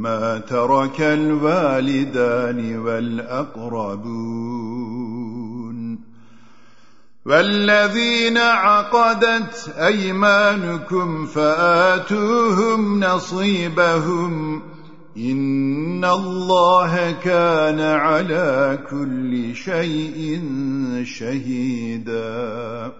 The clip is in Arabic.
ما ترك الوالدان والأقربون والذين عقدت أيمانكم فآتوهم نصيبهم إن الله كان على كل شيء شهيداً